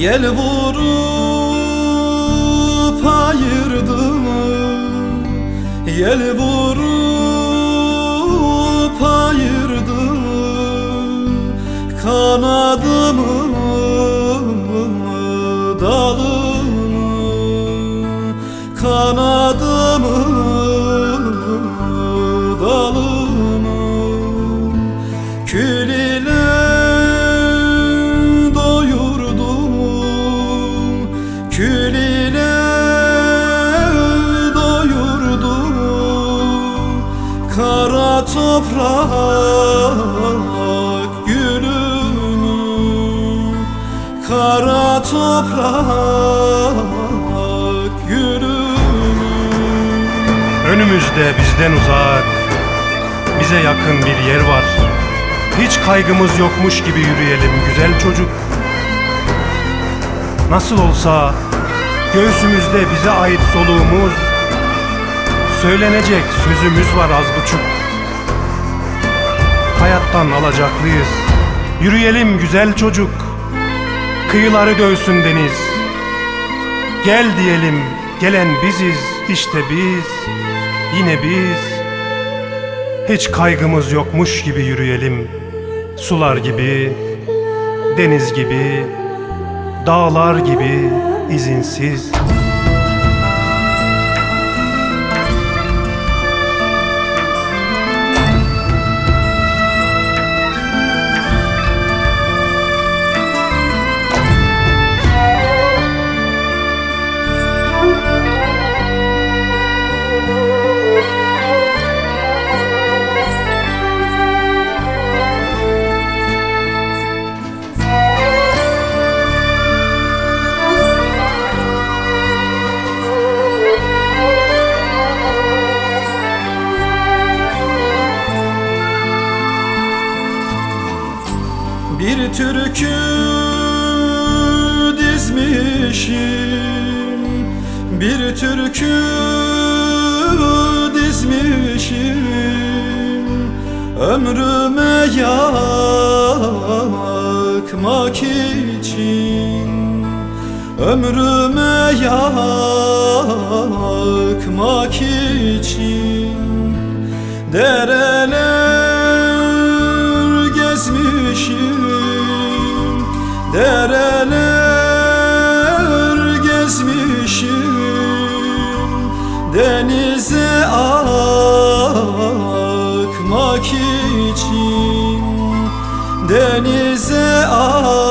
Yel vurup ayırdı Yel vurup ayırdı Kanadımı dalını Kanadımı Toprak gülümü Kara toprak gülümü Önümüzde bizden uzak, bize yakın bir yer var. Hiç kaygımız yokmuş gibi yürüyelim güzel çocuk. Nasıl olsa göğsümüzde bize ait soluğumuz, söylenecek sözümüz var az buçuk. Hayattan alacaklıyız. Yürüyelim güzel çocuk. Kıyıları dövsün deniz. Gel diyelim, gelen biziz, işte biz, yine biz. Hiç kaygımız yokmuş gibi yürüyelim. Sular gibi, deniz gibi, dağlar gibi izinsiz. Bir türkü dizmişim. Bir türkü dizmişim. Ömrüme yakmak için Ömrüme yakmak için Dereler Denize akmak